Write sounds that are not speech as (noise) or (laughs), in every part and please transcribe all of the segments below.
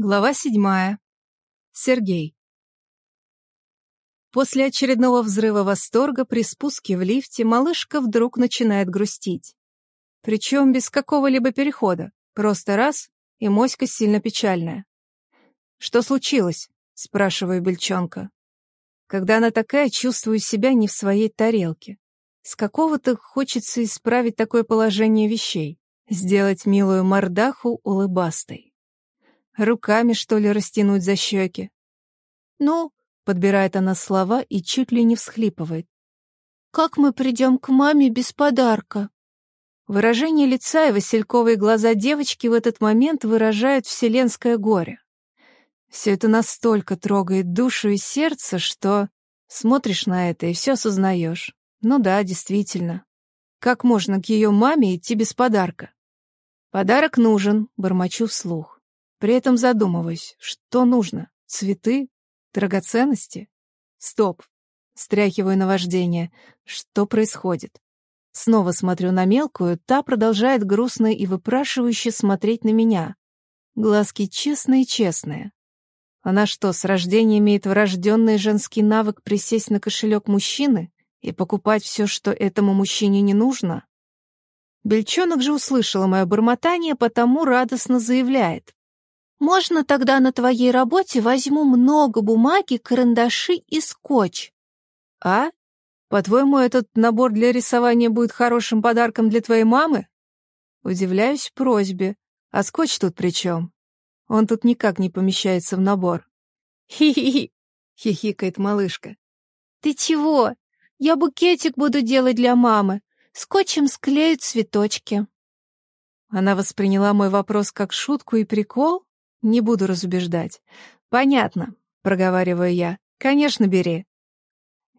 Глава седьмая. Сергей. После очередного взрыва восторга при спуске в лифте малышка вдруг начинает грустить. Причем без какого-либо перехода. Просто раз, и моська сильно печальная. «Что случилось?» — спрашиваю Бельчонка. Когда она такая, чувствую себя не в своей тарелке. С какого-то хочется исправить такое положение вещей, сделать милую мордаху улыбастой. Руками, что ли, растянуть за щеки? Ну, подбирает она слова и чуть ли не всхлипывает. Как мы придем к маме без подарка? Выражение лица и васильковые глаза девочки в этот момент выражают вселенское горе. Все это настолько трогает душу и сердце, что смотришь на это и все осознаешь. Ну да, действительно. Как можно к ее маме идти без подарка? Подарок нужен, бормочу вслух. При этом задумываюсь, что нужно? Цветы? Драгоценности? Стоп. Стряхиваю наваждение. Что происходит? Снова смотрю на мелкую, та продолжает грустно и выпрашивающе смотреть на меня. Глазки честные-честные. Она что, с рождения имеет врожденный женский навык присесть на кошелек мужчины и покупать все, что этому мужчине не нужно? Бельчонок же услышала мое бормотание, потому радостно заявляет. Можно тогда на твоей работе возьму много бумаги, карандаши и скотч. А? По-твоему, этот набор для рисования будет хорошим подарком для твоей мамы? Удивляюсь просьбе. А скотч тут при чем? Он тут никак не помещается в набор. Хи-хи-хи, (laughs) хихикает малышка. Ты чего? Я букетик буду делать для мамы. Скотчем склею цветочки. Она восприняла мой вопрос как шутку и прикол? Не буду разубеждать. Понятно, проговариваю я. Конечно, бери.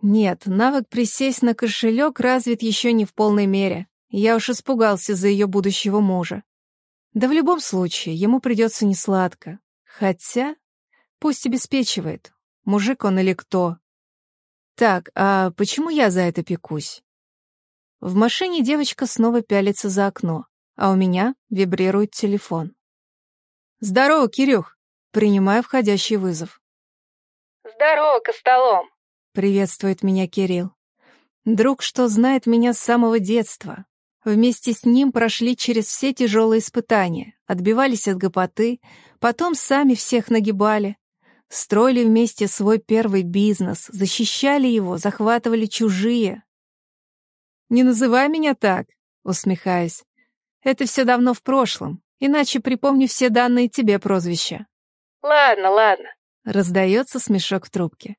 Нет, навык присесть на кошелек развит еще не в полной мере. Я уж испугался за ее будущего мужа. Да в любом случае, ему придется несладко. Хотя, пусть обеспечивает. Мужик он или кто. Так, а почему я за это пекусь? В машине девочка снова пялится за окно, а у меня вибрирует телефон. «Здорово, Кирюх!» Принимаю входящий вызов. «Здорово, Костолом!» Приветствует меня Кирилл. Друг, что знает меня с самого детства. Вместе с ним прошли через все тяжелые испытания, отбивались от гопоты, потом сами всех нагибали. Строили вместе свой первый бизнес, защищали его, захватывали чужие. «Не называй меня так», — усмехаясь. «Это все давно в прошлом. Иначе припомню все данные тебе прозвища. Ладно, ладно. Раздается смешок в трубке.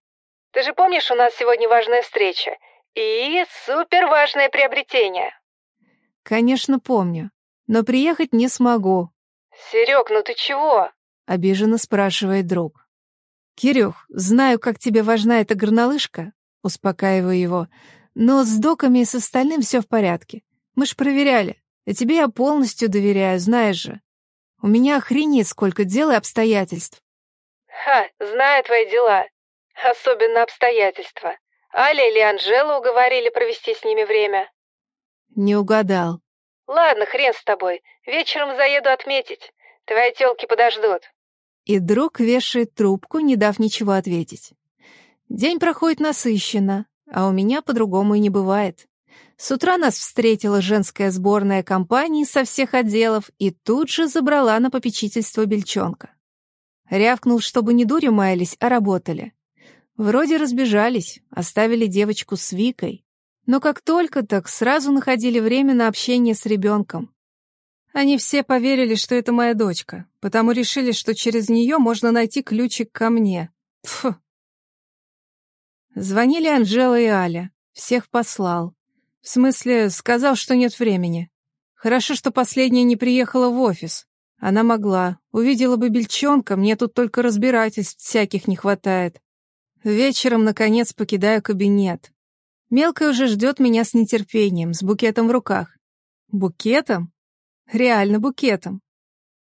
Ты же помнишь, у нас сегодня важная встреча и супер важное приобретение. Конечно, помню, но приехать не смогу. Серег, ну ты чего? Обиженно спрашивает друг. Кирюх, знаю, как тебе важна эта горнолыжка, успокаиваю его, но с доками и с остальным все в порядке. Мы ж проверяли. И тебе я полностью доверяю, знаешь же. У меня охренеть сколько дел и обстоятельств. Ха, знаю твои дела. Особенно обстоятельства. Аля или Анжела уговорили провести с ними время? Не угадал. Ладно, хрен с тобой. Вечером заеду отметить. Твои тёлки подождут. И друг вешает трубку, не дав ничего ответить. День проходит насыщенно, а у меня по-другому и не бывает. С утра нас встретила женская сборная компании со всех отделов и тут же забрала на попечительство бельчонка. Рявкнул, чтобы не дурью маялись, а работали. Вроде разбежались, оставили девочку с Викой. Но как только, так сразу находили время на общение с ребенком. Они все поверили, что это моя дочка, потому решили, что через нее можно найти ключик ко мне. Фу. Звонили Анжела и Аля. Всех послал. В смысле, сказал, что нет времени. Хорошо, что последняя не приехала в офис. Она могла. Увидела бы бельчонка, мне тут только разбирательств всяких не хватает. Вечером, наконец, покидаю кабинет. Мелкая уже ждет меня с нетерпением, с букетом в руках. Букетом? Реально букетом.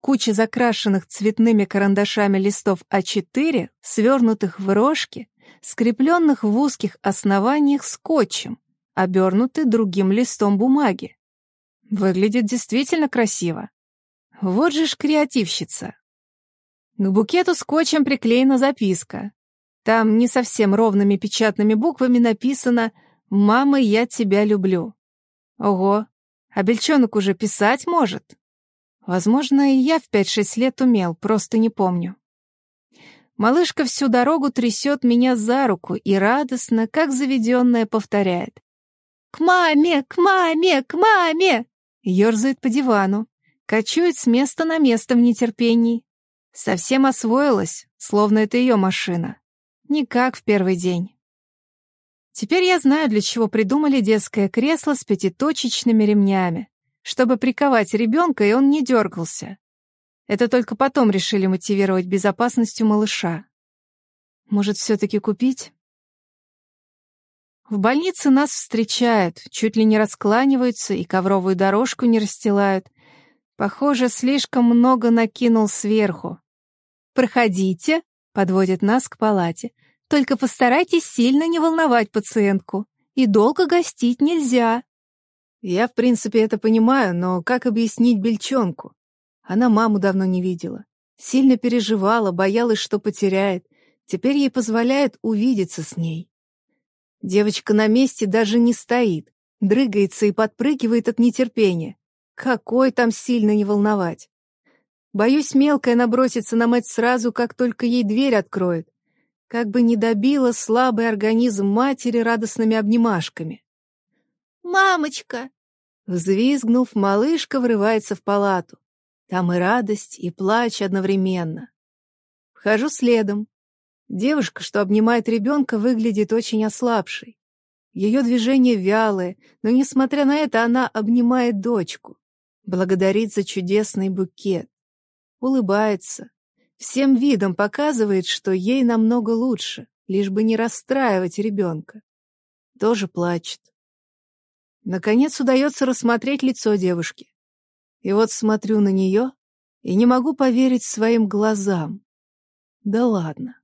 Куча закрашенных цветными карандашами листов А4, свернутых в рожки, скрепленных в узких основаниях скотчем обернуты другим листом бумаги. Выглядит действительно красиво. Вот же ж креативщица. К букету скотчем приклеена записка. Там не совсем ровными печатными буквами написано «Мама, я тебя люблю». Ого, а бельчонок уже писать может? Возможно, и я в 5-6 лет умел, просто не помню. Малышка всю дорогу трясет меня за руку и радостно, как заведенная, повторяет. «К маме! К маме! К маме!» Ёрзает по дивану, кочует с места на место в нетерпении. Совсем освоилась, словно это ее машина. Не как в первый день. Теперь я знаю, для чего придумали детское кресло с пятиточечными ремнями, чтобы приковать ребенка, и он не дергался. Это только потом решили мотивировать безопасностью малыша. Может, все-таки купить? В больнице нас встречают, чуть ли не раскланиваются и ковровую дорожку не расстилают. Похоже, слишком много накинул сверху. «Проходите», — подводят нас к палате. «Только постарайтесь сильно не волновать пациентку. И долго гостить нельзя». Я, в принципе, это понимаю, но как объяснить бельчонку? Она маму давно не видела. Сильно переживала, боялась, что потеряет. Теперь ей позволяют увидеться с ней. Девочка на месте даже не стоит, дрыгается и подпрыгивает от нетерпения. Какой там сильно не волновать? Боюсь, мелкая набросится на мать сразу, как только ей дверь откроет. Как бы не добила слабый организм матери радостными обнимашками. «Мамочка!» Взвизгнув, малышка врывается в палату. Там и радость, и плач одновременно. Вхожу следом. Девушка, что обнимает ребенка, выглядит очень ослабшей. Ее движения вялые, но, несмотря на это, она обнимает дочку, благодарит за чудесный букет, улыбается, всем видом показывает, что ей намного лучше, лишь бы не расстраивать ребенка. Тоже плачет. Наконец удается рассмотреть лицо девушки. И вот смотрю на нее и не могу поверить своим глазам. Да ладно.